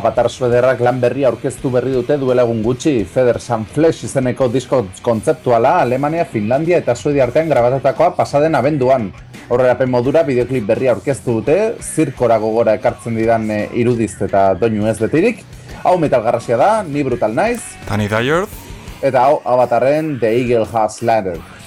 Avatar Suederrak lan berria aurkeztu berri dute duela egun gutxi, Feather Sun Flesh izeneko disko kontzeptuala Alemania, Finlandia eta Suedia artean grabatatakoa pasaden abenduan. Horrerapen modura bideoklip berria aurkeztu dute, zirkora gogora ekartzen didan e, irudiz eta doinu ez betirik. Hau metal garrasia da, ni brutal naiz. Tani Dyer. Eta hau Avatarren The Eagle Has Landed.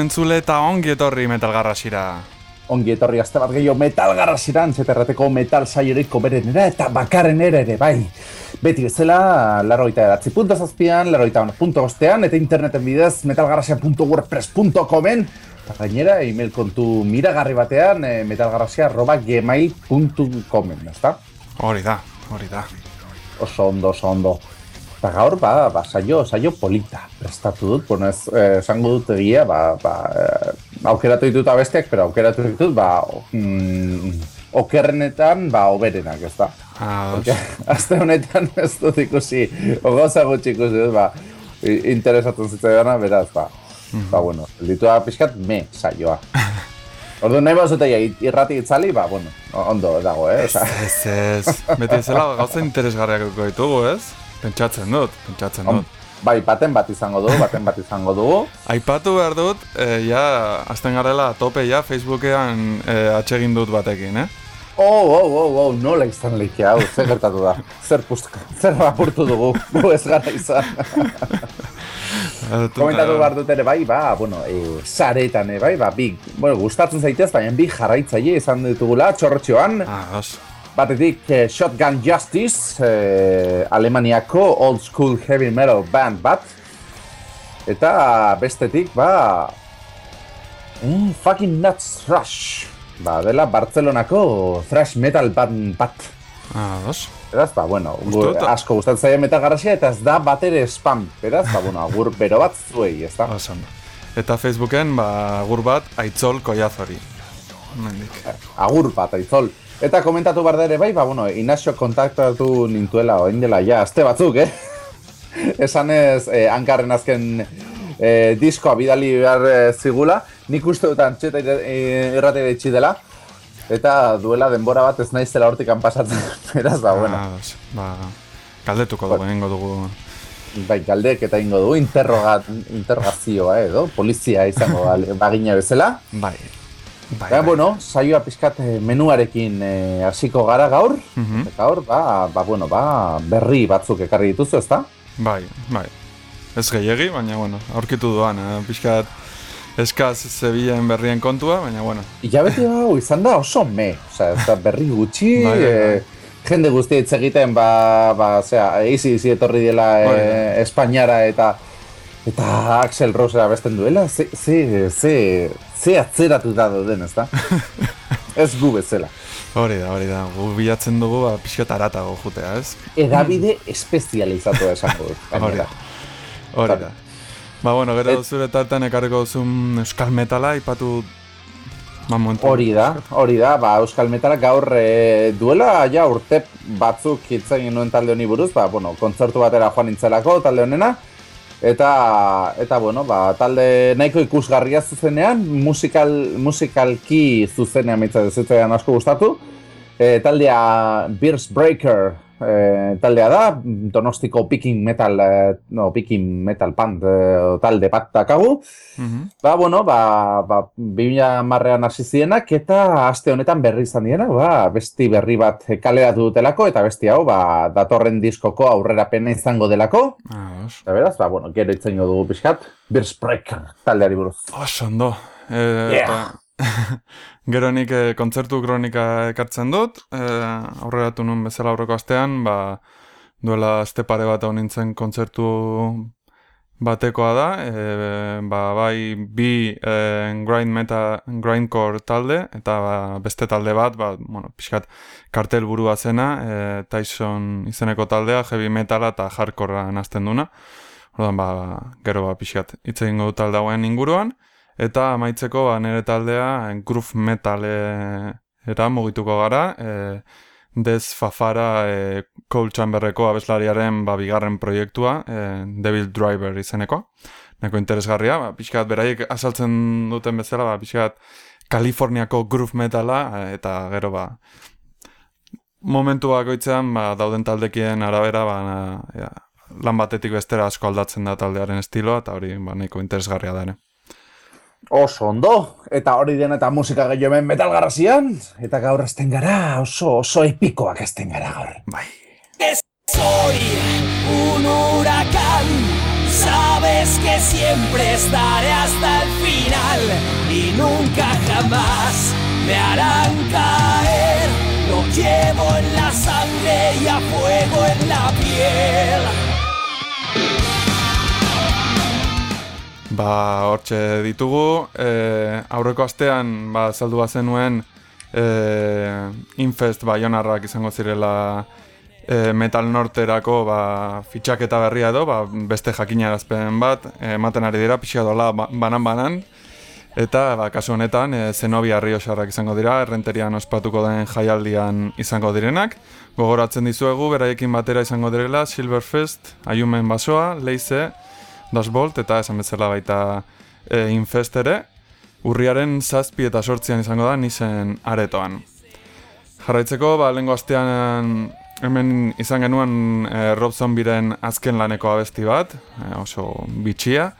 Entzule eta ongi etorri metal garrasira. ongi etorri azte bat gehiago metal garrasiran, zeterrateko metal saiorik berenera eta bakarren ere bai. Beti bezala, laroita edatzi punto zazpian, laroita punto bostean, eta interneten bidez metalgarrasia.wordpress.comen, eta gainera, email kontu miragarri batean, e, metalgarrasia arroba gmail.comen, ezta? Hori da, hori da. Oso ondo, oso ondo. Eta gaur, ba, ba, saio, saio polita prestatu dut, bueno, ez, eh, esango dut egia, ba, ba, eh, aukeratu ditut abesteak, pero aukeratu ditut, ba, mm, okerrenetan, ba, oberenak, ez da. Ah, azte honetan ez dut ikusi, ogoza gutxi ikusi dut, ba, interesatzen zitzaidana, beraz, ba, ba, bueno, ditu da pixkat me saioa. Ordu nahi bazute ja, irrati itzali, ba, bueno, ondo dago, eh? Osa, Ez, ez, beti ezela gauza interesgarriak eduko ditugu, ez? Pentsatzen dut, pentsatzen dut. bai, baten bat izango dugu, baten bat izango dugu. Aipatu behar dut, e, ja, azten garela tope ja, Facebookean e, atsegin dut batekin, eh? Oh, oh, oh, oh, nola izan leike hau, zer gertatu da, zer pustka, zer rapurtu dugu, gu ez gara izan. Komentatu behar dut ere bai, ba, bueno, e, saretan, e, bai, ba, bi, bueno, gustatzen zaitez, baina bi jarraitzaile izan ditugula, txortxoan, Ah, os. Batetik eh, Shotgun Justice, eh, Alemaniako old school heavy metal band bat, eta bestetik, ba, mm, fucking nuts thrash, ba, dela Bartzelonako thrash metal band bat. Ah, os. Beraz, ba, bueno, gu, asko gustatzen zaie metal garrasia eta ez da batere spam. Beraz, ba, bueno, agur bero bat zuei, ez da? Ondo. Eta Facebooken, ba, gur bat, aitzol koiazori. Mendik. Agur bat, aizol. Eta komentatu behar ere bai, ba, bueno, Inazio kontaktatu nintuela oin dela, ja, azte batzuk, eh? Esan ez, eh, hankarren azken eh, diskoa bidali behar eh, zigula, nik uste dut antxeta irratera itxi dela, eta duela denbora bat ez naizela hortik pasatzen, beraz, ba, bueno, Ah, os. Ba, galdetuko dugu, egingo dugu. bai, galdek eta ingo dugu, interrogat, interrogazioa edo, polizia izango bagina bezala. Bai. Bai, bai. bueno, saioa pixkat eh, menuarekin eh, hasiko gara gaur, Mhm. eta gaur, ba, ba, bueno, ba, berri batzuk ekarri dituzu, ezta? Bai, bai. Ez gehiegi, baina, bueno, aurkitu duan, eh? pixkat eskaz zebilen berrien kontua, baina, bueno, Ilabete hau izan da oso me, ez da berri gutxi, Bai, eh, jende guztia hitz egiten, ba, ba, osea, izi izi etorri dela eh, Espainiara eta eta Axel Rosera besten duela, ze, ze, ze, ze atzeratu da dauden, ezta? ez gu bezala. hori da, hori da, gu bilatzen dugu, ba, pixkat aratago jutea, ez? Edabide espezializatu esango dut. Hori da, hori da. Ba, bueno, gero Et- zure tartean ekarriko duzun euskal metala, ipatu ba. Hori da, hori da, ba, Euskal Metalak gaur e, duela ja urte batzuk hitz egin nuen talde honi buruz, ba, bueno, kontzertu batera joan nintzelako talde honena, eta, eta bueno, ba, talde nahiko ikusgarria zuzenean, musikal, musikalki zuzenean mitza dezitzaidan asko gustatu, e, taldea Beers Breaker e, taldea da, donostiko picking metal, e, no, picking metal band e, talde bat dakagu, Mhm. Ba, bueno, ba, ba, 2000 marrean hasi zienak eta aste honetan berri izan diena, ba, besti berri bat kaleratu dutelako eta besti hau, ba, datorren diskoko aurrerapena izango delako. Ah. Eta beraz, ba, bueno, gero itzen dugu pixkat, Beersbreaker taldeari buruz. Oso ondo. E, Yeah. eta, gero nik eh, kontzertu kronika ekartzen dut, e, aurreratu nuen bezala aurreko astean, ba, duela azte pare bat hau nintzen kontzertu batekoa da, e, ba, bai bi e, grind meta, grindcore talde, eta ba, beste talde bat, ba, bueno, pixkat kartel burua zena, e, Tyson izeneko taldea, heavy metala eta hardcorea nazten duna. Orduan, ba, gero ba, pixkat hitz egingo dut talde hauen inguruan, eta amaitzeko ba, nire taldea eh, groove metal eh, era mugituko gara, e, Dez Fafara e, Cold Chamberreko abeslariaren ba, bigarren proiektua, e, Devil Driver izeneko. Neko interesgarria, ba, pixkat beraiek asaltzen duten bezala, ba, pixkat Kaliforniako groove metala, eh, eta gero ba, momentu bakoitzean ba, dauden taldekien arabera ba, na, ja, lan batetik bestera asko aldatzen da taldearen estiloa, eta hori ba, nahiko interesgarria da ere. Oso ondo, eta hori den eta musika gehiago hemen metal garrasian, eta gaur azten gara, oso, oso epikoak azten gara gaur. Bai. Soy un huracán, sabes que siempre estaré hasta el final y nunca jamás me harán caer. Lo llevo en la sangre y a fuego en la piel. Ba, hortxe ditugu, e, aurreko astean, ba, saldu bazenuen e, Infest Bayonarrak izango zirela e, Metal Norterako ba, fitxaketa berria edo, ba, beste jakinarazpen bat, ematen ari dira, pixia dola ba- banan-banan, eta ba, kasu honetan e, Zenobia Riosarrak izango dira, errenterian ospatuko den jaialdian izango direnak, gogoratzen dizuegu, beraiekin batera izango direla, Silverfest, Ayumen Basoa, Leize, Dashbolt eta esan bezala baita e, Infest ere, urriaren zazpi eta sortzian izango da nizen aretoan. Jarraitzeko, ba, lehenko astean hemen izan genuen e, Rob Zombiren azken laneko abesti bat, e, oso bitxia,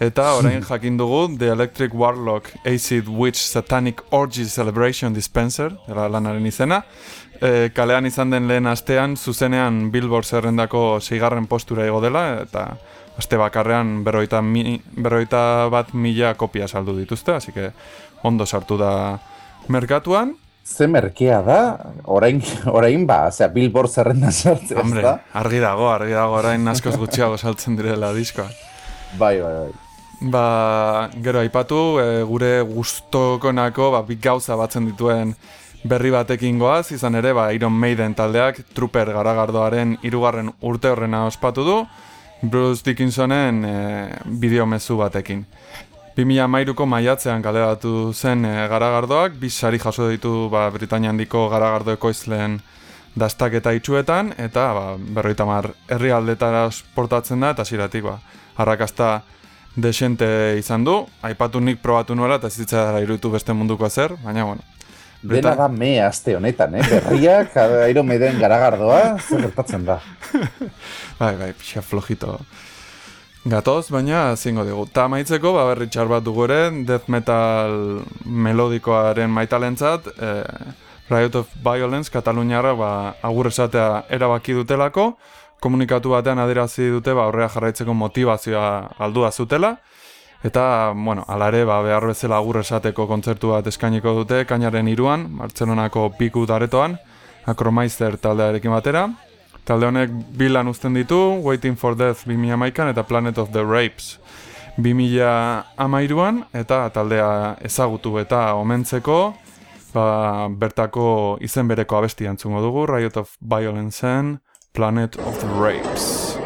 eta orain jakin dugu The Electric Warlock Acid Witch Satanic Orgy Celebration Dispenser, dela lanaren izena, e, kalean izan den lehen astean, zuzenean Billboard zerrendako seigarren postura igo dela, eta aste bakarrean berroita, mi, berroita bat mila kopia saldu dituzte, así que ondo sartu da merkatuan. Ze merkea da, orain, orain ba, osea, Billboard zerrenda sartzea, ez Hombre, da? argi dago, argi dago, orain askoz gutxiago saltzen direla diskoa. Bai, bai, bai. Ba, gero aipatu, e, gure gustokonako ba, bi gauza batzen dituen berri batekin goaz, izan ere, ba, Iron Maiden taldeak Trooper garagardoaren hirugarren urte horrena ospatu du, Bruce Dickinsonen e, bideomezu batekin. 2013ko maiatzean kaleratu zen e, garagardoak, bi sari jaso ditu ba, Britania handiko garagardo ekoizleen dastaketa itxuetan, eta ba, berroita mar herrialdetara portatzen da, eta ziratik ba, arrakasta desente izan du, aipatu nik probatu nuela, eta ez zitzara irutu beste munduko zer, baina bueno. Dena da me aste honetan, eh? Berriak, Iron Maiden garagardoa, zer gertatzen da. Bai, bai, pixa flojito. Gatoz, baina zingo digu. Ta maitzeko, ba, berri txar bat dugu ere, death metal melodikoaren maitalentzat, eh, Riot of Violence, Kataluniara, ba, agur esatea erabaki dutelako, komunikatu batean adierazi dute, ba, aurrera jarraitzeko motivazioa aldua zutela, eta, bueno, ala ere, ba, behar bezala agur esateko kontzertu bat eskainiko dute, kainaren iruan, Bartzelonako piku daretoan, Akromaister taldearekin batera, Talde honek bilan uzten ditu, Waiting for Death 2011an eta Planet of the Rapes 2013an, eta taldea ezagutu eta omentzeko, ba, bertako izen bereko abesti antzungo dugu, Riot of Violence Planet of the Rapes.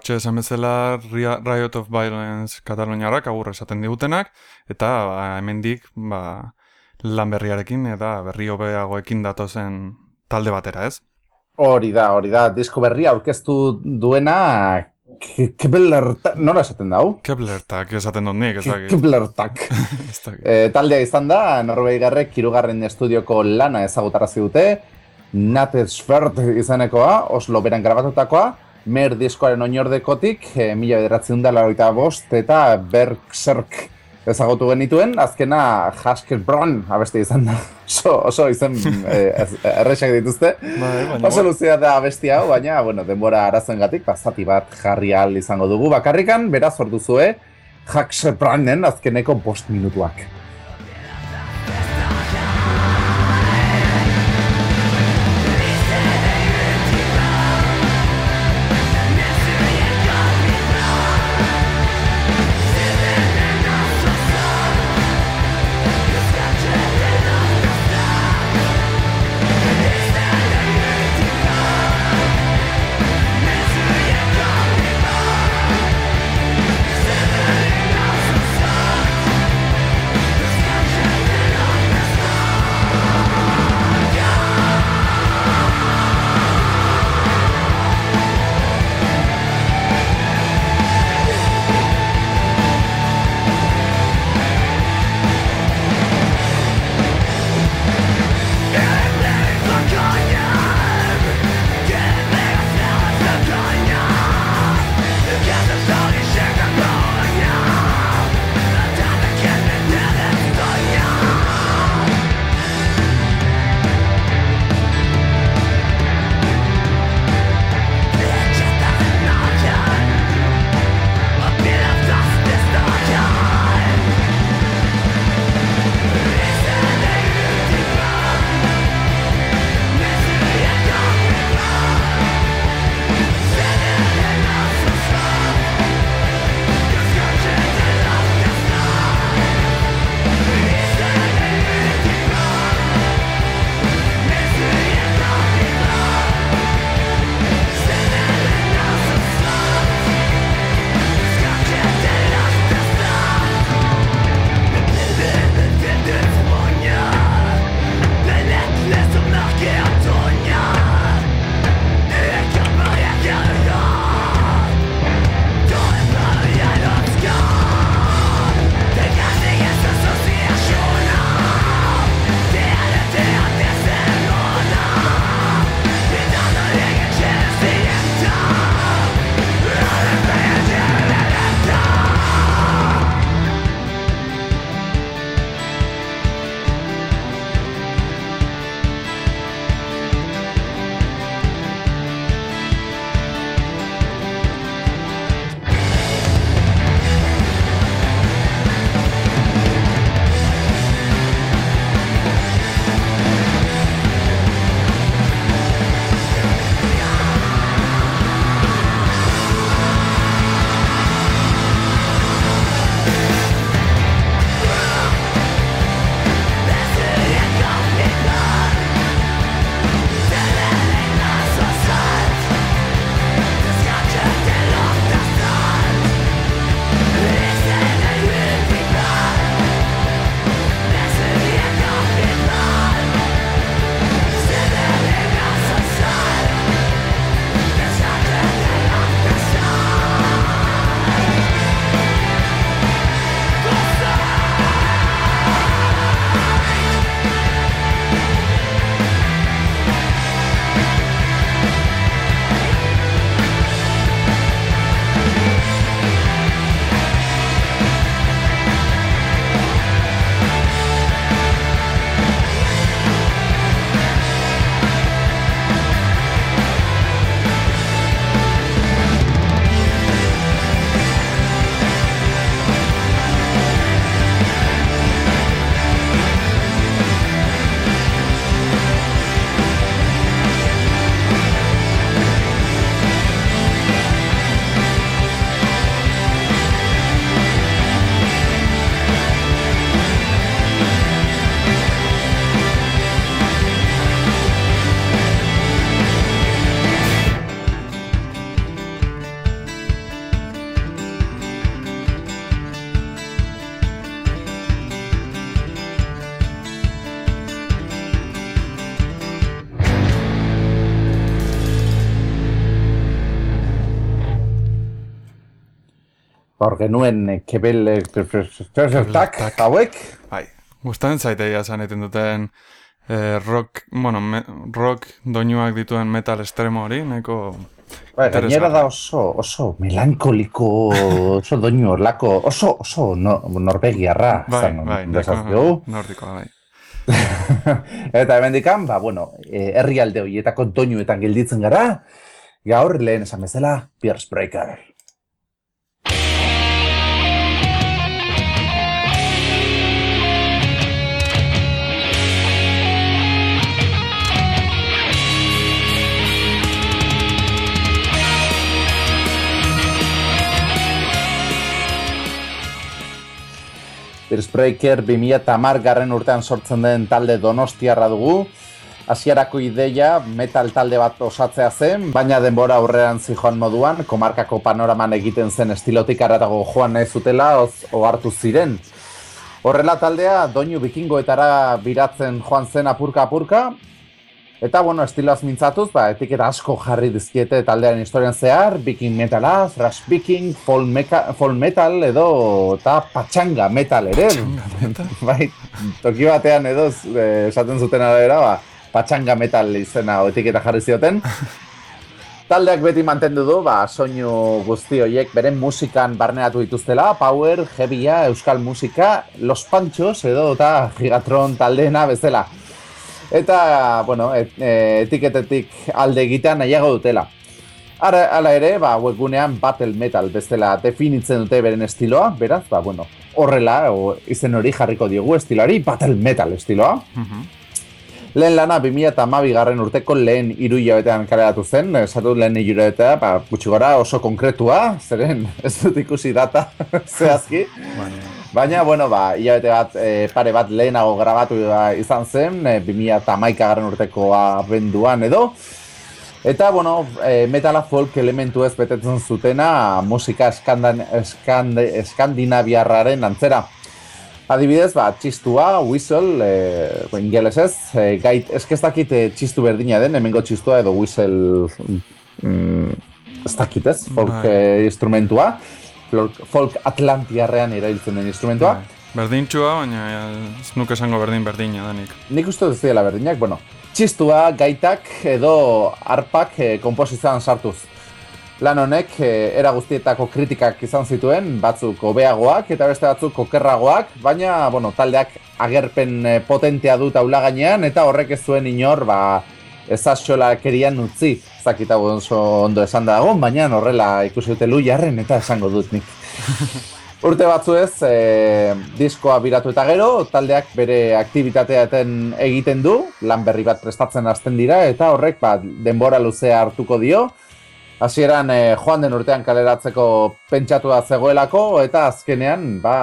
Hortxe esan bezala Riot of Violence Kataluniarrak agur esaten digutenak, eta ba, hemendik ba, lan berriarekin eta berri hobeagoekin datozen talde batera, ez? Hori da, hori da, disko berria aurkeztu duena K- Keblertak, nola esaten dau? Keplertak esaten dut nik, ez dakit. Keblertak. Ez dakit. E, taldea izan da, Norbeigarrek hirugarren estudioko lana ezagutarazi dute, Natesfert izanekoa, Oslo beran grabatutakoa, Mer diskoaren oinordekotik, e, mila bederatzen da laroita bost, eta Bergserk ezagutu genituen, azkena Haskelbron abeste izan da. Oso, oso izen e, ez- errexak dituzte. Bai, Oso luzea da abesti hau, baina, bueno, denbora arazoengatik bazati bat jarri ahal izango dugu bakarrikan, beraz orduzue, Haskelbronen azkeneko bost minutuak. Genuen eh, kebel eh, tak hauek, Bai, gustatzen zaiteia esan egiten duten eh, rock, bueno, me, rock doinuak dituen metal estremo hori, Bai, Interesgarri. gainera da oso, oso melankoliko, oso doinu horlako, oso, oso no, norbegiarra, bai, esan bai, nahiko nordikoa, bai. Eta hemendikan, ba, bueno, eh, herrialde horietako doinuetan gelditzen gara, gaur lehen esan bezala, Pierce Breaker. Pierce Breaker 2010 garren urtean sortzen den talde donostiarra dugu. Hasierako ideia metal talde bat osatzea zen, baina denbora aurrean zijoan moduan, komarkako panoraman egiten zen estilotik aratago joan nahi zutela, oz, ohartu ziren. Horrela taldea, doinu bikingoetara biratzen joan zen apurka-apurka, Eta, bueno, estiloaz mintzatuz, ba, etiketa asko jarri dizkiete taldearen historian zehar, viking metala, thrash viking, folk, meka, folk metal edo, eta patxanga metal ere. bai, toki batean edo, eh, esaten zuten arabera, ba, patxanga metal izena o etiketa jarri zioten. Taldeak beti mantendu du, ba, soinu guzti horiek beren musikan barneatu dituztela, power, heavya, euskal musika, Los Panchos edo eta Gigatron taldeena bezala. Eta, bueno, et, e, etiketetik alde egitea nahiago dutela. Ara, ala ere, ba, webgunean battle metal bezala definitzen dute beren estiloa, beraz, ba, bueno, horrela, o, izen hori jarriko diogu estiloari, battle metal estiloa. Mhm. Lehen lana 2008 garren urteko lehen hiru hilabetean kaleratu zen, esatu lehen hilabetea, ba, gutxi gora oso konkretua, zeren ez dut ikusi data zehazki. Baina, bueno, ba, hilabete bat, e, pare bat lehenago grabatu da izan zen, e, 2008 garren urteko abenduan edo. Eta, bueno, e, metala folk elementu ez betetzen zutena musika eskandan, eskande, eskandinaviarraren antzera. Adibidez, ba, txistua, whistle, e, ingelesez, e, gait, eske ez dakit e, txistu berdina den, hemengo txistua edo whistle, mm, ez dakit ez, folk e, instrumentua, folk, folk atlantiarrean erabiltzen den instrumentua. Bai. Berdintxua, baina eh, ez nuke esango berdin berdina danik. Nik uste dut dira berdinak, bueno, txistua, gaitak edo arpak e, komposizioan sartuz. Lan honek e, era guztietako kritikak izan zituen, batzuk hobeagoak eta beste batzuk okerragoak, baina bueno, taldeak agerpen e, potentea du taula gainean eta horrek ez zuen inor ba, ezaxola kerian utzi. Ez dakit hau oso ondo esan dago, baina horrela ikusi dute lu jarren eta esango dut nik. Urte batzu ez, e, diskoa biratu eta gero, taldeak bere aktibitateaten egiten du, lan berri bat prestatzen hasten dira, eta horrek ba, denbora luzea hartuko dio. Hasieran e, joan den urtean kaleratzeko pentsatua zegoelako, eta azkenean, ba,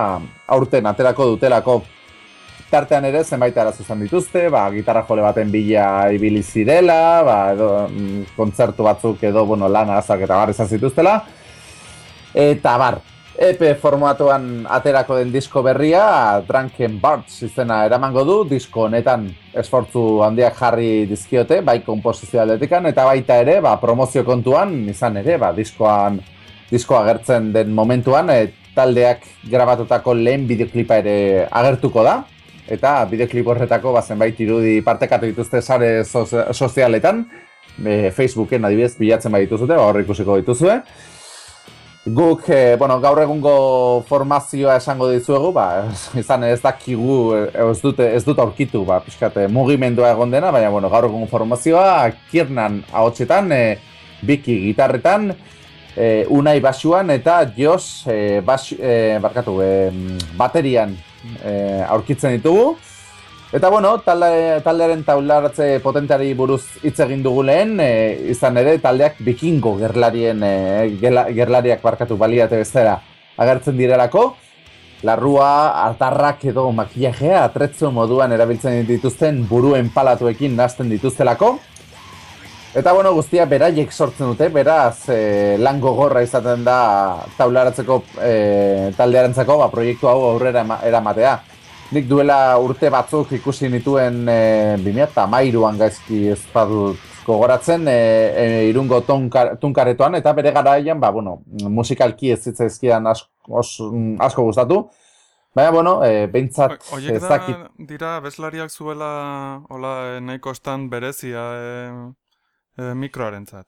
aurten aterako dutelako. Tartean ere zenbait arazo izan dituzte, ba, gitarra jole baten bila ibili zirela, ba, edo, mm, kontzertu batzuk edo bueno, lan arazak eta bar izan zituztela. Eta bar, EP formatuan aterako den disko berria, Drunken Bards izena eramango du, disko honetan esfortzu handiak jarri dizkiote, bai komposizio aldetikan, eta baita ere, ba, promozio kontuan, izan ere, ba, diskoan, diskoa agertzen den momentuan, e, taldeak grabatutako lehen bideoklipa ere agertuko da, eta bideoklip horretako ba, zenbait irudi partekatu dituzte sare sozi- sozialetan, e, Facebooken adibidez bilatzen bai dituzute, ba, hor ikusiko dituzue. Guk, e, bueno, gaur egungo formazioa esango dizuegu, ba, izan ez dakigu, e, ez dut, ez dut aurkitu, ba, pixkat, e, mugimendua egon dena, baina, bueno, gaur egungo formazioa, Kirnan ahotsetan, e, Biki gitarretan, e, Unai basuan eta Jos e, bas, e, barkatu, e, baterian e, aurkitzen ditugu. Eta bueno, talde, taldearen taularatze potenteari buruz hitz egin dugu lehen, e, izan ere taldeak bikingo gerlarien, e, gerlariak barkatu baliate bezala agertzen direlako. Larrua, artarrak edo makillajea atrezzo moduan erabiltzen dituzten buruen palatuekin nazten dituztelako. Eta bueno, guztia beraiek sortzen dute, beraz e, lan gogorra izaten da taularatzeko e, taldearentzako ba, proiektu hau aurrera eramatea. Nik duela urte batzuk ikusi nituen e, 2008an gaizki ez badut gogoratzen e, e, irungo tonkar, tunkaretoan eta bere garaian ba, bueno, musikalki ez zitzaizkidan asko os, mm, asko gustatu. Baina, bueno, e, behintzat ez da, dakit dira, abeslariak zuela, hola, eh, nahiko estan berezia e, mikroarentzat.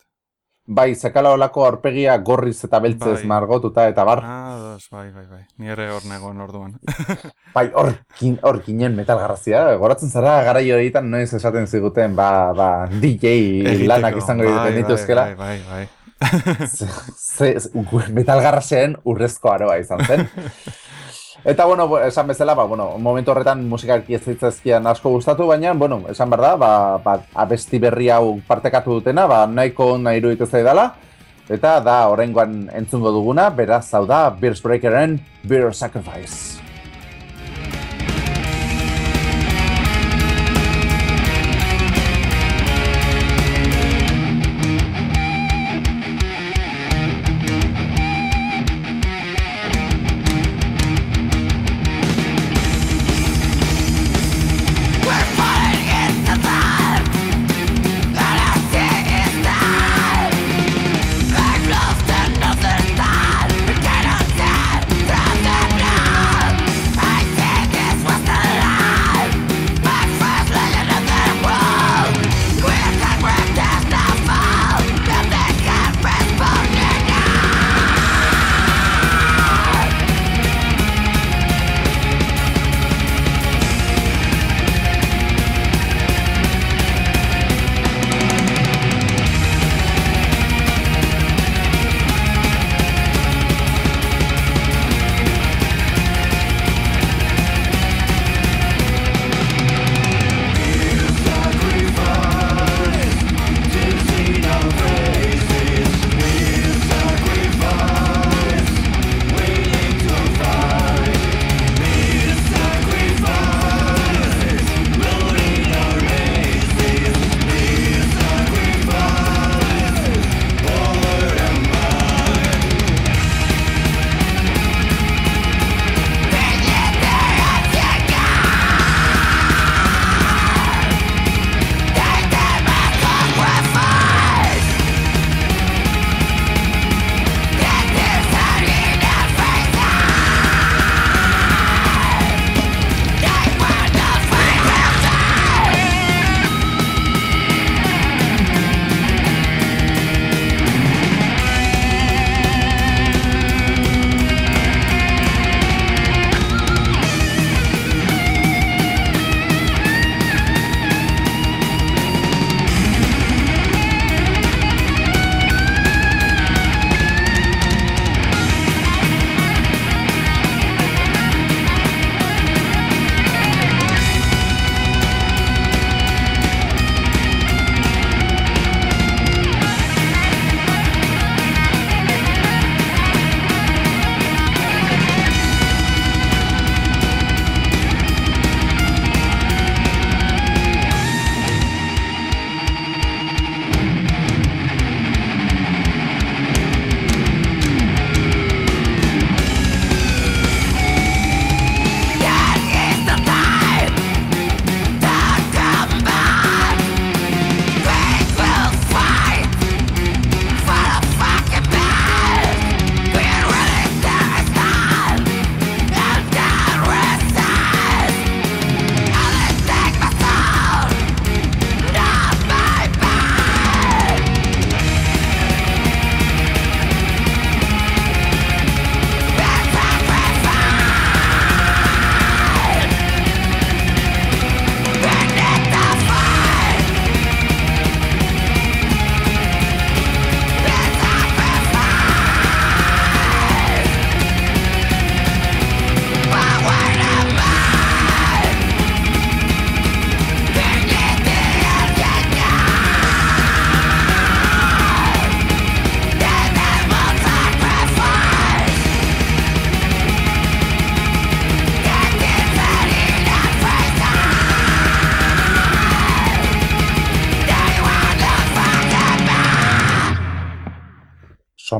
bai, zekala olako aurpegia gorriz eta beltzez Bai. margotuta eta bar. Ah, dos, bai, bai, bai. Ni ere hor negoen orduan. Bai, hor, kin, hor ginen metal garrazia. Goratzen zara garai horietan noiz esaten ziguten, ba, ba, DJ lanak Egiteko. izango Bai, egiten bai, dituzkela. Bai, bai, bai. Ze, ze, urrezko aroa izan zen. Eta, bueno, esan bezala, ba, bueno, momentu horretan musikak ez zitzaizkian asko gustatu, baina, bueno, esan behar da, ba, ba, abesti berri hau partekatu dutena, ba, nahiko ona iruditu zaidala, eta da, oraingoan entzungo duguna, beraz, hau da, Beers Breakeren Beer Sacrifice.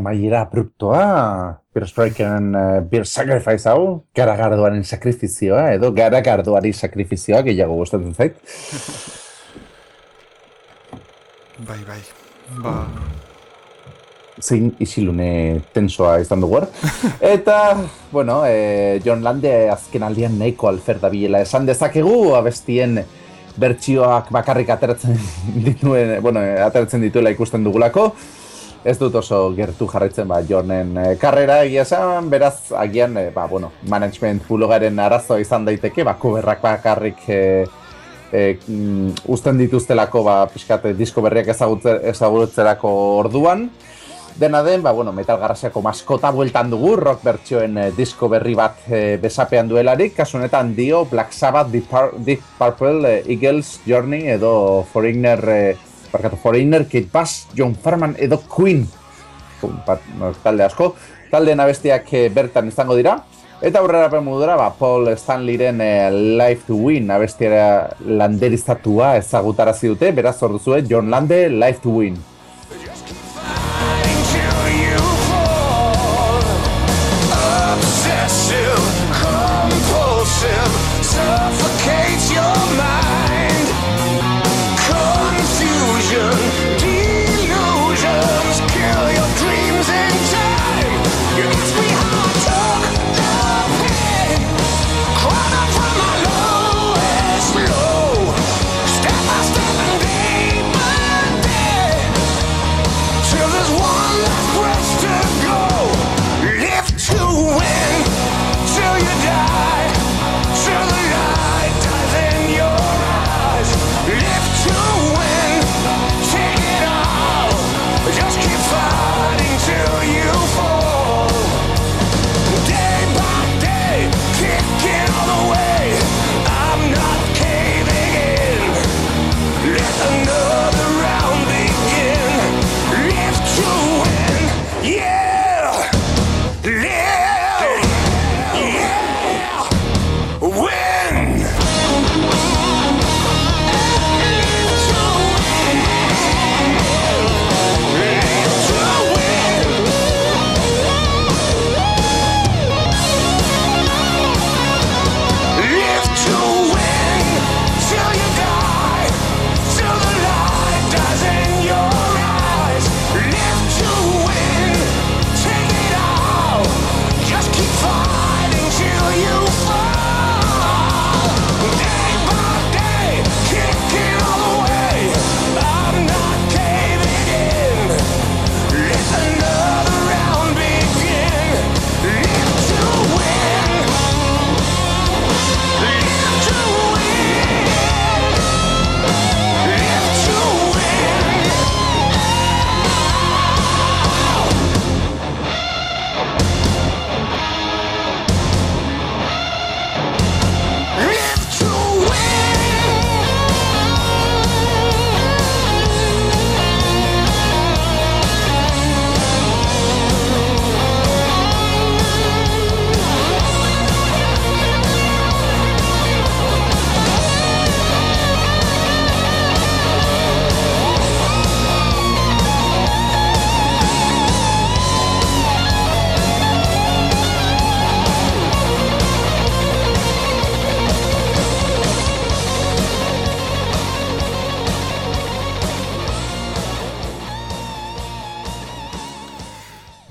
Amaiera abruptoa, Beer Strikeren uh, Beer Sacrifice hau, garagardoaren sakrifizioa, edo garagardoari sakrifizioa, gehiago gustatzen zait. Bai, bai. Ba, zein isilune tensoa izan dugu. Eta, bueno, e, John Lande azken aldian nahiko alfer da bilela esan dezakegu, abestien bertsioak bakarrik ateratzen dituen, bueno, ateratzen dituela ikusten dugulako. Ez dut oso gertu jarraitzen ba, Johnen e, karrera egia esan, beraz, agian, e, ba, bueno, management bulogaren arazoa izan daiteke, ba, berrak bakarrik e, e, mm, usten dituztelako, ba, pixkat, disko berriak ezagutze, ezagutzerako orduan. Dena den, ba, bueno, Metal Garrasiako maskota bueltan dugu, rock bertsioen eh, disko berri bat eh, besapean duelarik, kasu honetan dio Black Sabbath, Deep, Deep Purple, eh, Eagles, Journey edo Foreigner, eh, barkatu, Foreigner, Kate Bass, John Farman edo Queen. Bat, no, talde asko, talde nabestiak eh, bertan izango dira. Eta aurrera modura, ba, Paul Stanleyren eh, Life to Win abestiara landerizatua ezagutarazi dute, beraz hor duzue John Lande, Life to Win. Suffocates your mind.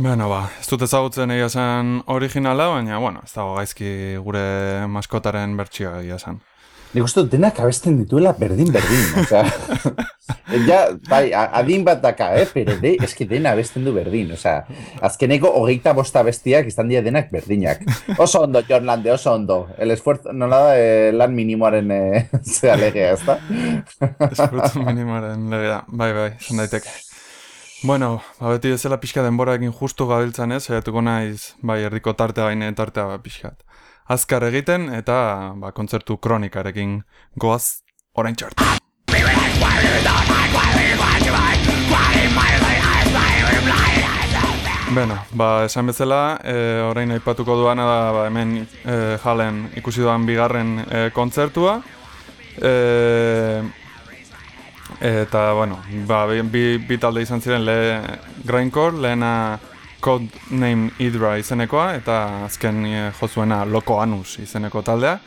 Bueno, ba, ez dut ezagutzen egia zen originala, baina, bueno, ez dago gaizki gure maskotaren bertsioa egia zen. Nik uste dut denak abesten dituela berdin-berdin, osea... ja, bai, adin bat daka, eh? Pero de, eski dena abesten du berdin, osea... Azkeneko hogeita bosta bestiak izan dira denak berdinak. Oso ondo, John Lande, oso ondo. El esfuerzo, nola da, eh, lan minimoaren eh, zea legea, ez da? Eskurtu minimaren legea, bai, bai, esan daiteke. Bueno, ba, beti bezala pixka denborarekin justu gabiltzan ez, saiatuko naiz, bai, erdiko tartea baina tartea ba, pixkat. Azkar egiten eta ba, kontzertu kronikarekin goaz orain txartu. Beno, ba, esan bezala, e, orain aipatuko duana da ba, hemen e, jalen ikusi duan bigarren e, kontzertua. E, eta, bueno, ba, bi, bi, talde izan ziren le, Grindcore, lehena Codename Hydra izenekoa, eta azken e, jozuena Loco Anus izeneko taldea.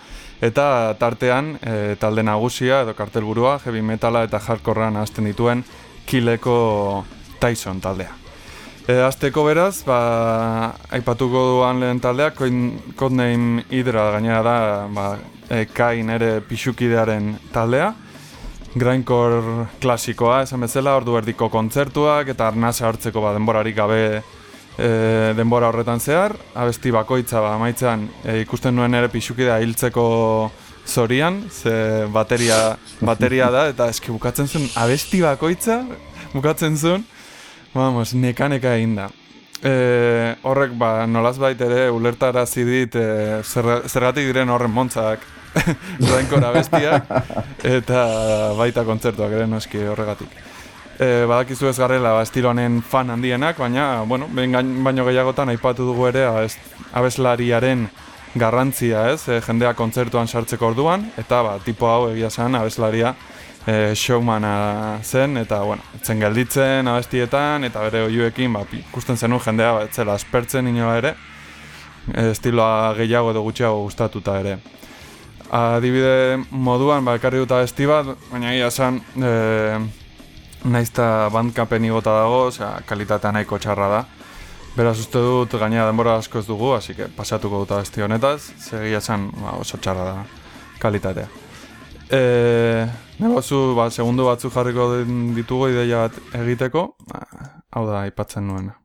Eta tartean, e, talde nagusia edo kartelburua, heavy metala eta hardcorean hasten dituen Kileko Tyson taldea. E, azteko beraz, ba, aipatuko duan lehen taldea, Codename Hydra gainera da, ba, e, Kain ere pixukidearen taldea. Grindcore klasikoa, esan bezala, ordu erdiko kontzertuak eta arnasa hartzeko ba, denborarik gabe e, denbora horretan zehar. Abesti bakoitza ba, amaitzean e, ikusten nuen ere pixukidea hiltzeko zorian, ze bateria, bateria da, eta eski bukatzen zuen abesti bakoitza, bukatzen zuen, vamos, neka-neka egin da. E, horrek, ba, nolaz ere, ulertarazi dit, e, zer, zergatik diren horren montzak, Grindcore abestiak, eta baita kontzertuak ere noski horregatik. E, badakizu ez garela ba, estilo honen fan handienak, baina, bueno, baino gehiagotan aipatu dugu ere abes, abeslariaren garrantzia, ez, e, jendea kontzertuan sartzeko orduan, eta ba, tipo hau egia zen abeslaria e, showmana zen, eta, bueno, etzen gelditzen abestietan, eta bere oiuekin, ba, ikusten zenun jendea, ba, etzela aspertzen inola ere, e, estiloa gehiago edo gutxiago gustatuta ere. Adibide moduan, ba, ekarri dut abesti bat, baina egia zen, e, naizta bandkapen igota dago, osea, kalitatea nahiko txarra da. Beraz uste dut gainera denbora asko ez dugu, hasi que pasatuko dut abesti honetaz, segia esan ba, oso txarra da kalitatea. E, Negozu, ba, segundu batzu jarriko ditugu ideia bat egiteko, ba, hau da aipatzen nuena.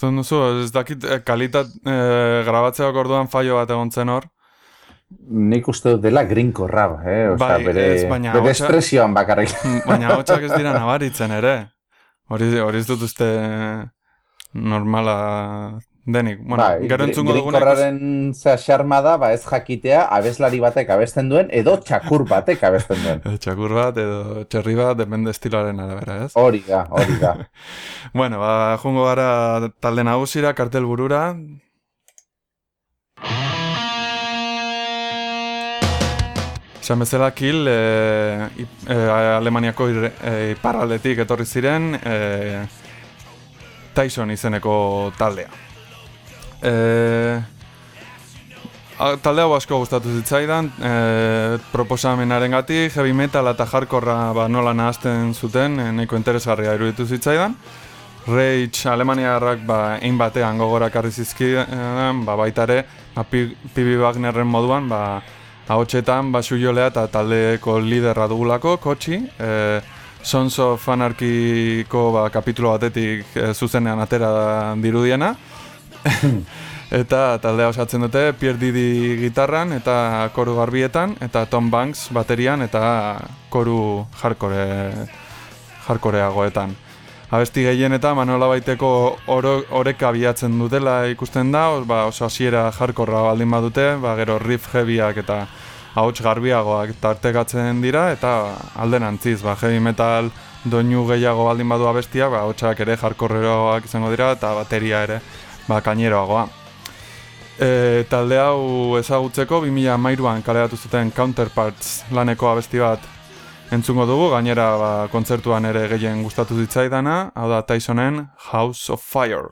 Ikusten duzu, ez dakit eh, kalitat eh, grabatzeak orduan fallo bat egon zen hor. Nik uste dut dela grinkorra, eh? Osea, Bai, bere, ez, baina bere espresioan bakarrik. Mm, Baina hotxak ez dira nabaritzen ere. Hori, hori ez dut uste normala denik. Bueno, bai, gero entzungo dugunak... grinkorraren zea xarma da, ba ez jakitea abeslari batek abesten duen, edo txakur batek abesten duen. Eh, Txakur bat edo txerri bat, depende estiloaren arabera, ez? Hori da, hori da. Bueno, ba, jungo gara talde nagusira, kartel burura. Esan bezala Kill, e, e, Alemaniako ir, e, iparraldetik etorri ziren e, Tyson izeneko taldea. E, talde hau asko gustatu zitzaidan, e, proposamenaren gati, heavy metal eta hardcorra ba, nola nahazten zuten, e, nahiko interesgarria iruditu zitzaidan. Rage Alemaniarrak ba, ein batean gogora karri zizkidan, ba, baita ere, ba, Pi- Pibi Wagnerren moduan, ba, ahotsetan basu jolea eta taldeko liderra dugulako, kotxi. E, Sons of Anarchyko ba, kapitulo batetik e, zuzenean atera dirudiena. eta taldea osatzen dute Pierre Didi gitarran eta koru garbietan eta Tom Banks baterian eta koru hardcore hardcoreagoetan. Abesti gehien eta Manola Baiteko oro, oreka bilatzen dutela ikusten da, ba, oso hasiera hardcorra baldin badute, ba, gero riff heavyak eta ahots garbiagoak tartekatzen dira, eta alderantziz, ba, heavy metal doinu gehiago baldin badu abestia, ba, ahotsak ere hardcoreagoak izango dira, eta bateria ere, ba, kaineroagoa. E, talde hau ezagutzeko 2013an kaleratu zuten Counterparts laneko abesti bat entzungo dugu, gainera ba, kontzertuan ere gehien gustatu zitzaidana, hau da Tysonen House of Fire.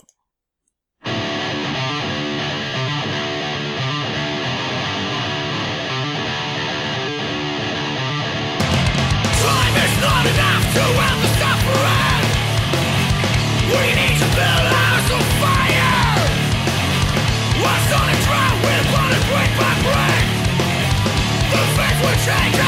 Change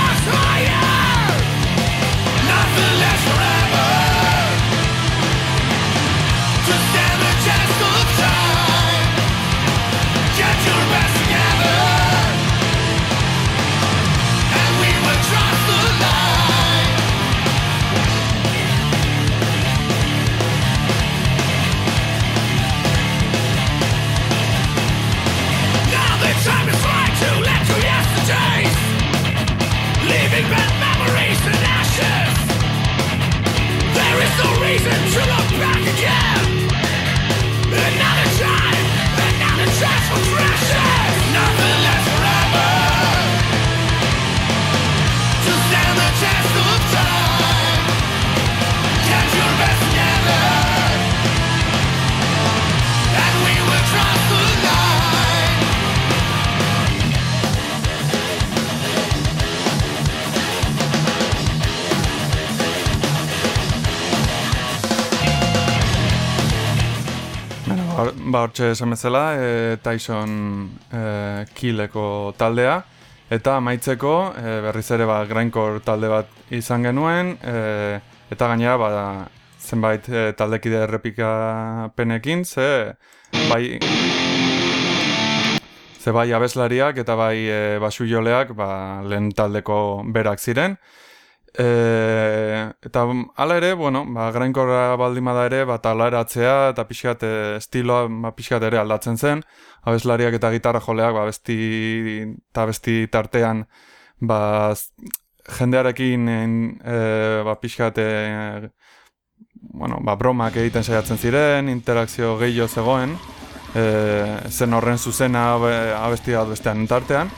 hortxe esan bezala, e, Tyson e, Killeko taldea, eta amaitzeko e, berriz ere ba, Grindcore talde bat izan genuen, e, eta gainera ba, zenbait e, taldekide errepikapenekin, ze bai ze bai abeslariak eta bai e, basu joleak ba, lehen taldeko berak ziren. E, eta hala ere, bueno, ba, grainkorra baldin bada ere, ba, talaratzea eta pixkat e, estiloa ba, pixkat ere aldatzen zen. Abeslariak eta gitarra joleak ba, besti, eta besti tartean ba, jendearekin e, ba, pixkat e, bueno, ba, bromak egiten saiatzen ziren, interakzio gehiago zegoen, e, zen horren zuzena abe- abestia bestean tartean,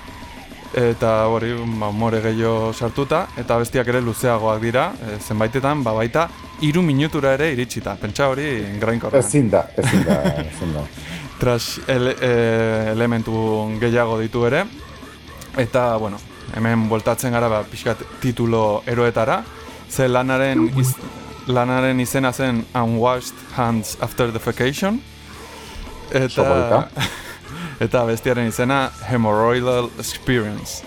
eta hori ba, more gehiago sartuta, eta abestiak ere luzeagoak dira, e, zenbaitetan, ba, baita, iru minutura ere iritsita, pentsa hori grainkorra. Ezin da, ezin da, ezin da. trash ele, e, elementu gehiago ditu ere. Eta, bueno, hemen voltatzen gara ba, pixkat titulo eroetara. Ze lanaren, iz, lanaren izena zen Unwashed Hands After Defecation. Eta, eta bestiaren izena Hemorrhoidal Experience.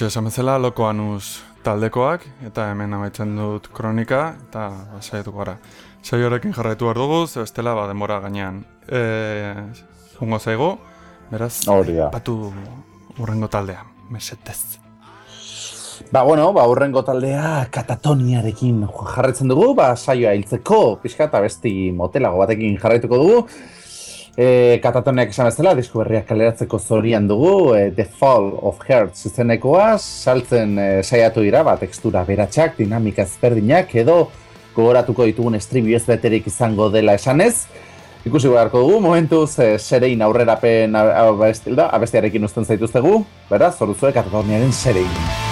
Hortxe esan bezala, loko anus taldekoak, eta hemen amaitzen dut kronika, eta saiatuko gara. Sai horrekin jarraitu behar dugu, bestela ba, denbora gainean. E, jungo zaigu, beraz, Hori da. batu urrengo taldea, mesetez. Ba, bueno, ba, urrengo taldea katatoniarekin jarraitzen dugu, ba, saioa hiltzeko, pixka eta besti motelago batekin jarraituko dugu. E, katatoniak esan bezala, disko berriak kaleratzeko zorian dugu, e, The Fall of Hearts izenekoa, saltzen e, saiatu dira, ba, tekstura beratxak, dinamika ezberdinak, edo gogoratuko ditugun estribi ez beterik izango dela esanez. Ikusi beharko dugu, momentuz, e, serein aurrerapen abestiarekin uzten zaituztegu, beraz, zoruzue katatoniaren serein.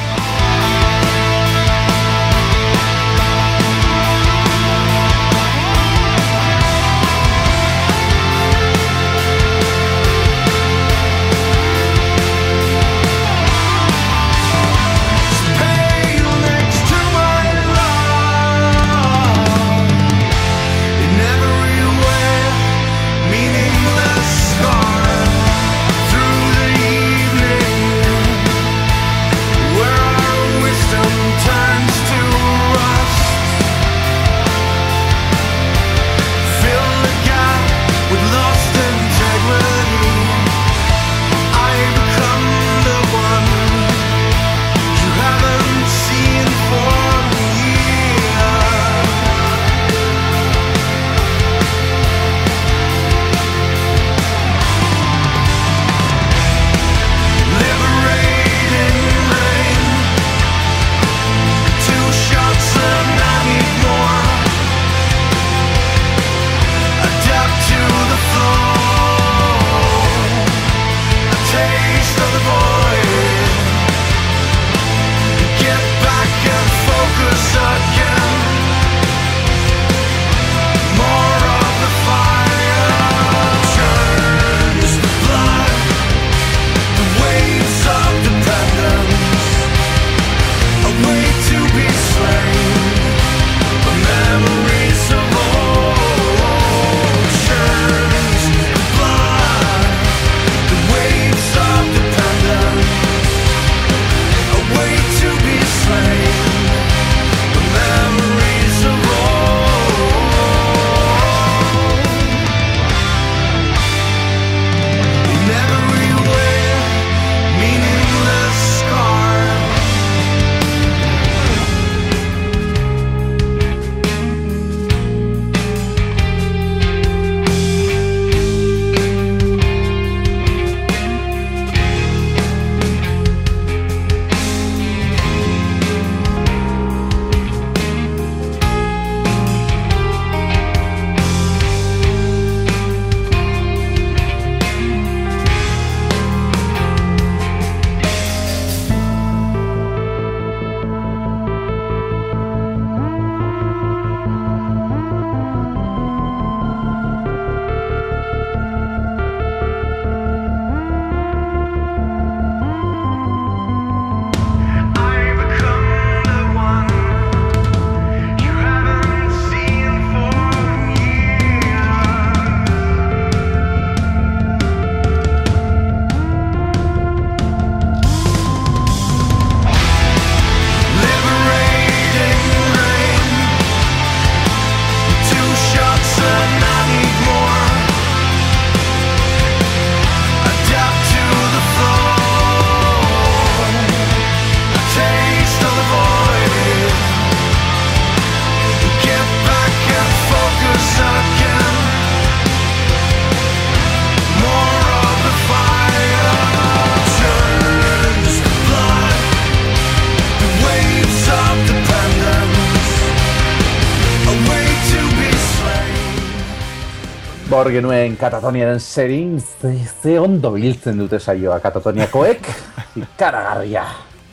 Hor genuen katatoniaren zerin, ze, ze ondo biltzen dute saioa katatoniakoek, ikaragarria.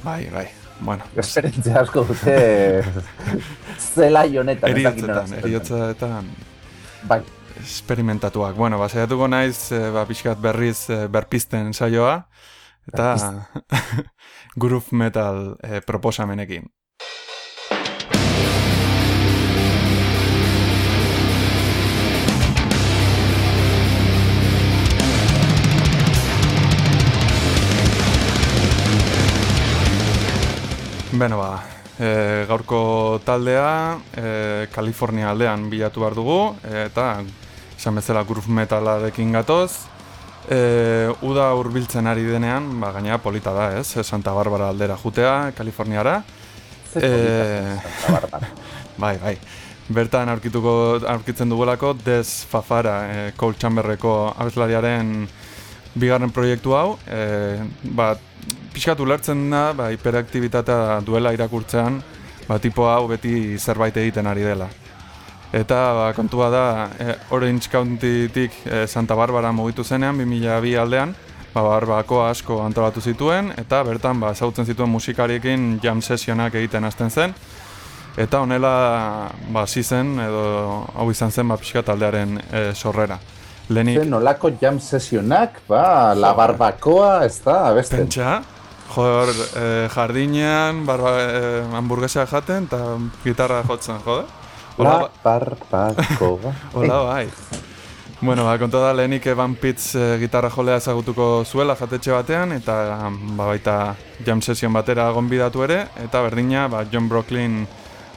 Bai, bai. Bueno, Esperientzia asko dute zelai honetan. eriotzetan, eriotzetan Bai, esperimentatuak. Bueno, ba, saiatuko naiz, e, ba, pixkat berriz e, berpisten saioa, eta groove metal e, proposamenekin. Beno ba, e, gaurko taldea e, Kalifornia aldean bilatu behar dugu, eta esan bezala groove metalarekin gatoz. E, uda hurbiltzen ari denean, ba, gainera polita da, ez? Santa Barbara aldera jutea, Kaliforniara. ze Eh, polita, Santa Barbara. Bai, bai. Bertan aurkituko, aurkitzen dugulako Des Fafara, e, Cole Chamberreko abeslariaren bigarren proiektu hau. E, ba, pixkat ulertzen da, ba, hiperaktibitatea duela irakurtzean, ba, tipo hau beti zerbait egiten ari dela. Eta ba, kontua da, e, Orange Countytik e, Santa Barbara mugitu zenean, 2002 aldean, ba, barbako asko antolatu zituen, eta bertan ba, ezagutzen zituen musikariekin jam sesionak egiten hasten zen, Eta honela ba hasi zen edo hau izan zen ba pixka taldearen e, sorrera. Lehenik Ze nolako jam sesionak, ba, la barbakoa, ez da, beste. pentsa, jor, e, jardinean, barba, e, hamburguesa jaten eta gitarra jotzen, jode? Hola, La barbakoa. hola bai. Bueno, ba, konta da lehenik Evan Pitts e, gitarra jolea ezagutuko zuela jatetxe batean, eta ba, baita jam session batera gonbidatu ere, eta berdina ba, John Brooklyn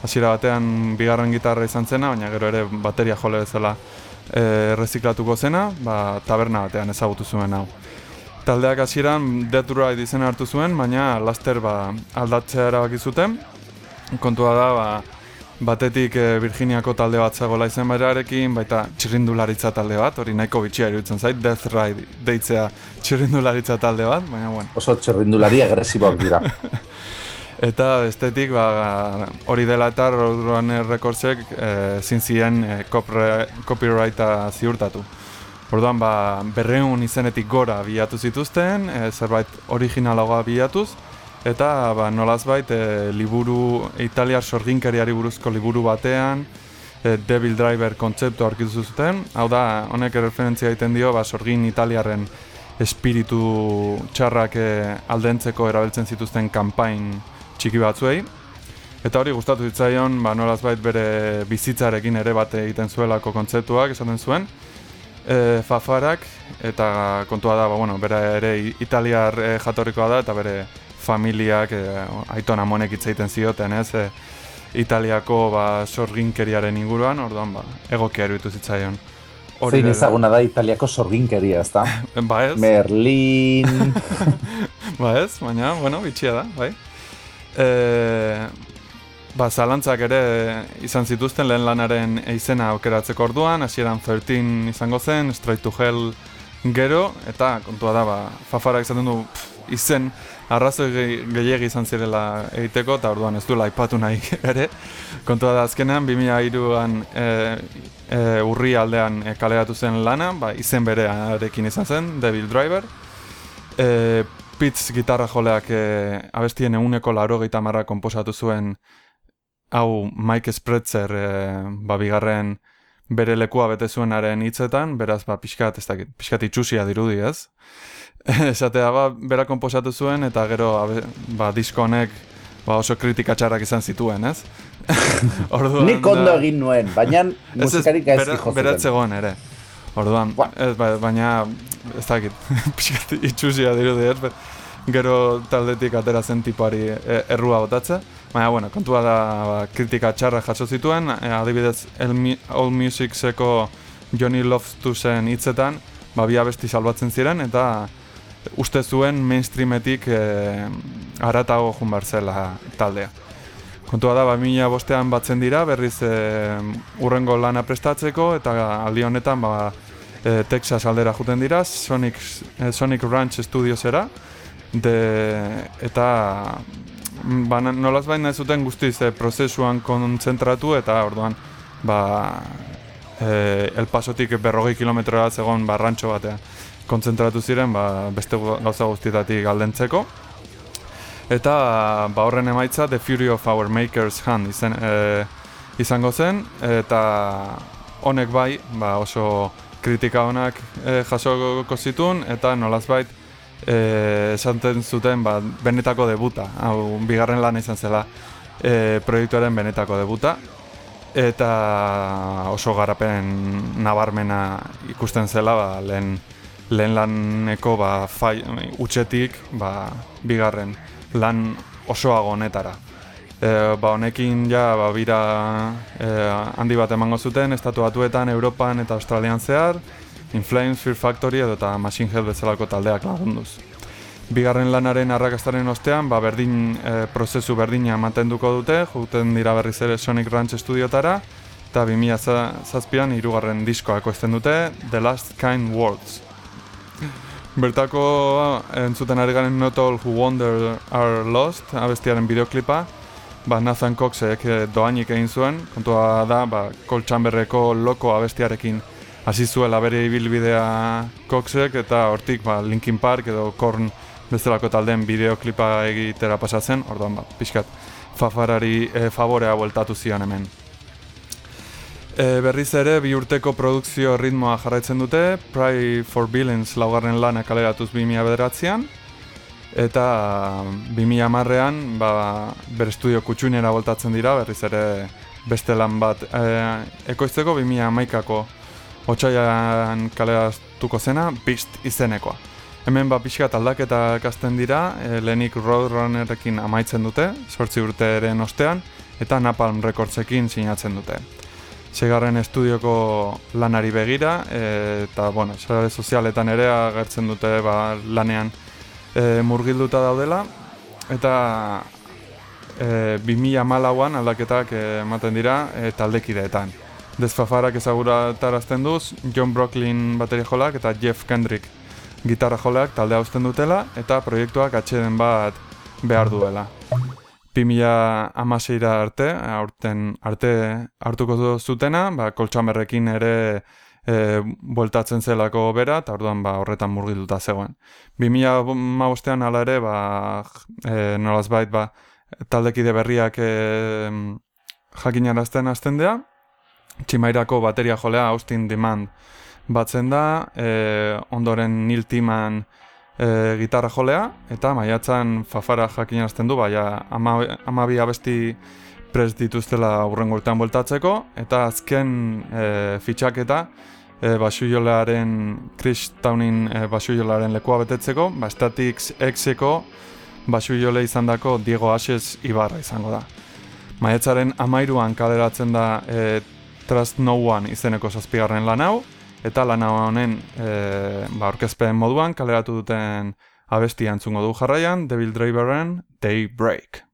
hasiera batean bigarren gitarra izan zena, baina gero ere bateria jole bezala e, reziklatuko zena, ba, taberna batean ezagutu zuen hau. Taldeak hasieran Death Ride izena hartu zuen, baina laster ba, aldatzea erabaki zuten. Kontua da, ba, batetik e, Virginiako talde bat zagola izen berarekin, baita txirrindularitza talde bat, hori nahiko bitxia iruditzen zait, Death Ride deitzea txirrindularitza talde bat, baina bueno. Oso txerrindulari agresiboak dira. Eta estetik, ba, hori dela eta Roadrunner Recordsek e, zin ziren e, copyrighta ziurtatu. Orduan, ba, berreun izenetik gora bilatu zituzten, e, zerbait originalagoa bilatuz, eta ba, nolazbait e, liburu, italiar sorginkeriari buruzko liburu batean, e, Devil Driver kontzeptu aurkitu zuten. Hau da, honek referentzia egiten dio, ba, sorgin italiarren espiritu txarrak e, aldentzeko erabiltzen zituzten kanpain txiki batzuei. Eta hori gustatu zitzaion, ba, nolazbait bere bizitzarekin ere bat egiten zuelako kontzeptuak esaten zuen. E, fafarak, eta kontua da, ba, bueno, bere ere italiar e, jatorrikoa da, eta bere familiak e, aiton amonek hitz egiten zioten, ez? E, Italiako ba, sorginkeriaren inguruan, orduan ba, egokia eruditu zitzaion. Zein dela. ezaguna da Italiako sorginkeria, ez da? Ba ez, Merlin... ba ez, baina, bueno, bitxia da, bai. E, ba, zalantzak ere izan zituzten lehen lanaren izena aukeratzeko orduan, hasieran 13 izango zen, Straight to Hell gero, eta kontua da, ba, Fafara izaten du pff, izen arrazoi ge- gehiegi izan zirela egiteko, eta orduan ez duela aipatu nahi ere. Kontua da azkenean, 2003an e, e, urri aldean e, kaleratu zen lana, ba, izen berearekin izan zen, Devil Driver. E, Pitts gitarra joleak e, abestien eguneko laro marra komposatu zuen hau Mike Spretzer e, ba, bigarren bere lekua bete zuenaren hitzetan, beraz ba, pixkat, ez dakit, pixkat itxusia dirudi ez. Esatea, ba, bera komposatu zuen eta gero abe, ba, disko honek ba, oso kritika txarrak izan zituen, ez? Orduan, Nik ondo egin nuen, baina Ez, ez, musikarik gaizki bera- jo beratz zuten. egon ere. Orduan, Ba. ez, ba, baina ez dakit, pixkat itxusia dirudi ez, bet, gero taldetik atera zen tipoari e, errua botatze. Baina, bueno, kontua da ba, kritika txarra jaso zituen, e, adibidez All Musicseko Johnny Loftusen hitzetan, ba, bi abesti salbatzen ziren, eta uste zuen mainstreametik e, aratago jun zela taldea. Kontua da, ba, mila bostean batzen dira, berriz e, urrengo lana prestatzeko, eta aldi honetan, ba, e, Texas aldera juten dira, Sonic, e, Sonic Ranch Studiosera, de, eta mm, ba, nolaz baina zuten guztiz e, prozesuan kontzentratu, eta orduan, ba, e, El Pasotik berrogei kilometrora zegoen barrantxo batean kontzentratu ziren ba, beste gauza guztietatik aldentzeko. Eta ba, horren emaitza The Fury of Our Maker's Hand izen, e, izango zen, eta honek bai ba, oso kritika honak e, jasoko zituen, eta nolazbait e, esanten zuten ba, benetako debuta, hau bigarren lan izan zela e, proiektuaren benetako debuta, eta oso garapen nabarmena ikusten zela ba, lehen, lehen laneko ba, fai, utxetik ba, bigarren lan osoago honetara. E, ba, honekin ja ba, bira e, handi bat emango zuten, estatu batuetan, Europan eta Australian zehar, In Flames, Fear Factory edo eta Machine Head bezalako taldeak lagunduz. Bigarren lanaren arrakastaren ostean, ba, berdin, e, prozesu berdina mantenduko dute, juten dira berriz ere Sonic Ranch estudiotara, eta 2007an hirugarren diskoa ekoizten dute, The Last Kind Words. Bertako entzuten ari garen Not All Who Wander Are Lost, abestiaren bideoklipa, ba, Nathan Coxek eh, doainik egin zuen, kontua da, ba, Colt Chamberreko loko abestiarekin hasi zuela bere ibilbidea Coxek, eta hortik ba, Linkin Park edo Korn bezalako taldeen bideoklipa egitera pasatzen, orduan ba, pixkat fafarari e, favorea bueltatu zion hemen. E, berriz ere, bi urteko produkzio ritmoa jarraitzen dute, Pry for Villains laugarren lana kaleratuz 2000 bederatzean, eta 2000 marrean, ba, bere estudio kutsuinera voltatzen dira, berriz ere beste lan bat e, ekoizteko 2000 maikako otxaian kaleratuko zena, Beast izenekoa. Hemen ba pixka aldaketa kasten dira, e, lehenik Roadrunnerekin amaitzen dute, sortzi urtearen ostean, eta Napalm Recordsekin sinatzen dute. Segarren estudioko lanari begira, e, eta bueno, sozialetan ere agertzen dute ba, lanean e, murgilduta daudela, eta e, 2000 malauan aldaketak ematen dira e, taldekideetan. Desfafarak ezaguratarazten duz, John Brooklyn bateria jolak eta Jeff Kendrick gitarra joleak talde hausten dutela eta proiektuak atxeden bat behar duela. 2000 amaseira arte, aurten arte hartuko zutena, ba, koltsamerrekin ere e, bueltatzen zelako bera, eta orduan ba, horretan murgilduta zegoen. 2000 maostean ala ere, ba, e, nolazbait, ba, taldekide berriak e, jakinarazten hasten dea, Tximairako bateria jolea Austin Demand batzen da, e, ondoren Neil Timan e, gitarra jolea, eta maiatzan fafara jakinarazten du, baina amabi abesti prest dituztela aurrengo urtean bueltatzeko, eta azken e, fitxaketa e, basuiolearen, Chris Townin e, basuiolearen lekua betetzeko, ba, Statics X-eko basuiole izan dako Diego Ashes Ibarra izango da. Maiatzaren amairuan kaleratzen da e, Trust No One izeneko zazpigarren lan hau, eta lan honen e, ba, orkezpen moduan kaleratu duten abesti antzungo du jarraian, Devil Driveren Daybreak.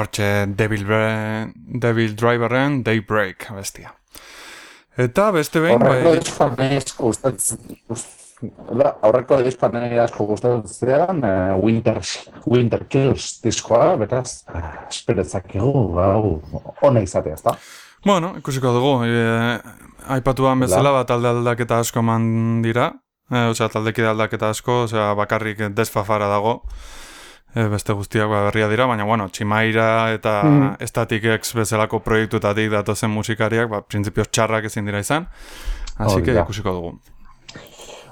Hortxe Devil, Devil Driverren Daybreak bestia. Eta beste behin, Horreko bai, diskoan gustatzen, aurreko diskoan asko gustatzen zidan, eh, Winter, Winter Kills diskoa, beraz, espero ezakegu, hau, ona izatea, ezta? bueno, ikusiko dugu, e, aipatuan bezala, bat talde aldaketa asko eman dira, e, osea, taldekide aldaketa asko, osea, bakarrik desfafara dago, e, beste guztiak ba, berria dira, baina, bueno, Tximaira eta Mm. Static X bezalako proiektutatik datozen musikariak, ba, printzipioz txarrak ezin dira izan, Hori que ikusiko dugu.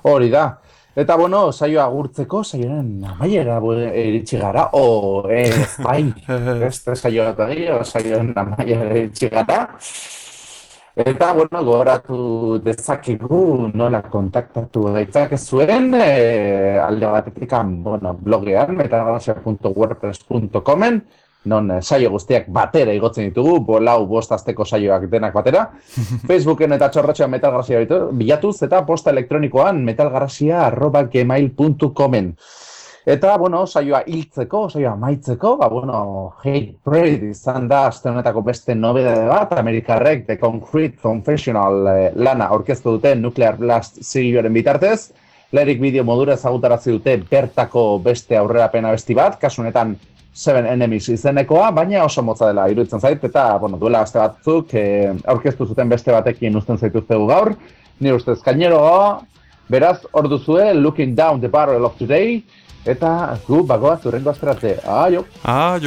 Hori da. Eta bueno, saioa agurtzeko, saioaren amaiera iritsi gara, o ez, bai, beste saioa eta saioaren amaiera iritsi gara. Eta, bueno, gogoratu dezakegu nola kontaktatu gaitzak zuen, e, alde batetik, bueno, blogean, metagrazia.wordpress.comen, non eh, saio guztiak batera igotzen ditugu, bolau bost azteko saioak denak batera. Facebooken eta txorratxoan metalgrazia bitu- bilatuz eta posta elektronikoan metalgrazia arroba gmail.comen. Eta, bueno, saioa hiltzeko, saioa amaitzeko, ba, bueno, Hate Parade izan da aste honetako beste nobedade bat, Amerikarrek The Concrete Confessional eh, lana aurkeztu dute Nuclear Blast zirioaren bitartez, Lerik bideo modura ezagutarazi dute bertako beste aurrerapena besti bat, kasu honetan Seven Enemies izenekoa, baina oso motza dela iruditzen zait, eta, bueno, duela aste batzuk eh, aurkeztu zuten beste batekin usten zaituztegu gaur, ni ustez kaineroa, beraz, hor duzue, Looking Down the Barrel of Today, eta gu bagoaz urrengo asterate. Aio! Ah,